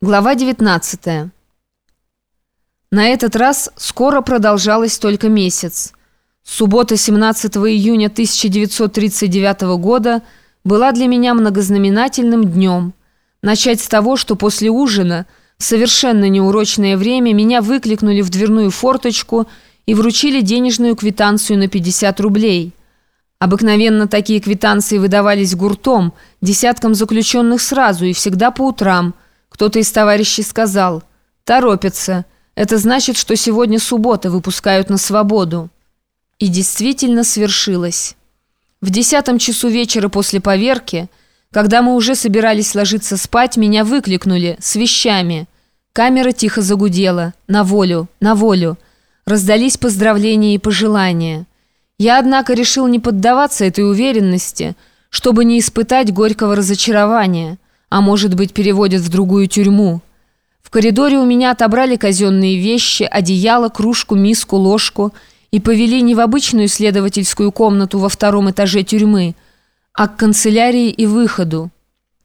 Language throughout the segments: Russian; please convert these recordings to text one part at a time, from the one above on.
Глава 19. На этот раз скоро продолжалось только месяц. Суббота 17 июня 1939 года была для меня многознаменательным днем. Начать с того, что после ужина в совершенно неурочное время меня выкликнули в дверную форточку и вручили денежную квитанцию на 50 рублей. Обыкновенно такие квитанции выдавались гуртом, десяткам заключенных сразу и всегда по утрам – кто-то из товарищей сказал «Торопятся. Это значит, что сегодня суббота, выпускают на свободу». И действительно свершилось. В десятом часу вечера после поверки, когда мы уже собирались ложиться спать, меня выкликнули с вещами. Камера тихо загудела. На волю, на волю. Раздались поздравления и пожелания. Я, однако, решил не поддаваться этой уверенности, чтобы не испытать горького разочарования – а может быть переводят в другую тюрьму. В коридоре у меня отобрали казенные вещи, одеяло, кружку, миску, ложку и повели не в обычную следовательскую комнату во втором этаже тюрьмы, а к канцелярии и выходу.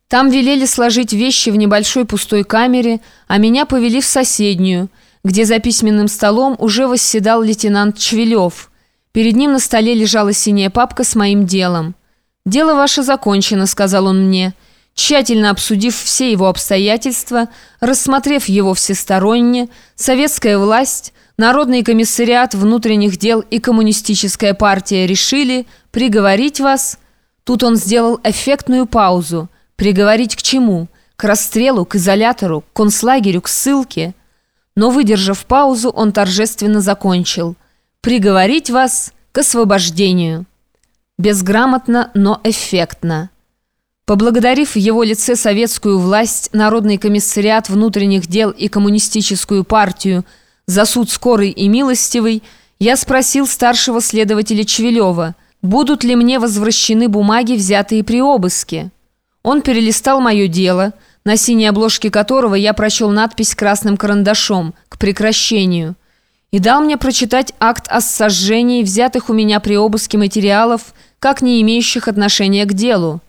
Там велели сложить вещи в небольшой пустой камере, а меня повели в соседнюю, где за письменным столом уже восседал лейтенант Чвелев. Перед ним на столе лежала синяя папка с моим делом. «Дело ваше закончено», — сказал он мне, — Тщательно обсудив все его обстоятельства, рассмотрев его всесторонне, советская власть, Народный комиссариат внутренних дел и коммунистическая партия решили приговорить вас. Тут он сделал эффектную паузу. Приговорить к чему? К расстрелу, к изолятору, к концлагерю, к ссылке. Но, выдержав паузу, он торжественно закончил. Приговорить вас к освобождению. Безграмотно, но эффектно. Поблагодарив в его лице советскую власть, Народный комиссариат внутренних дел и коммунистическую партию за суд скорый и милостивый, я спросил старшего следователя Чвелева, будут ли мне возвращены бумаги, взятые при обыске. Он перелистал мое дело, на синей обложке которого я прочел надпись красным карандашом «К прекращению» и дал мне прочитать акт о сожжении взятых у меня при обыске материалов, как не имеющих отношения к делу.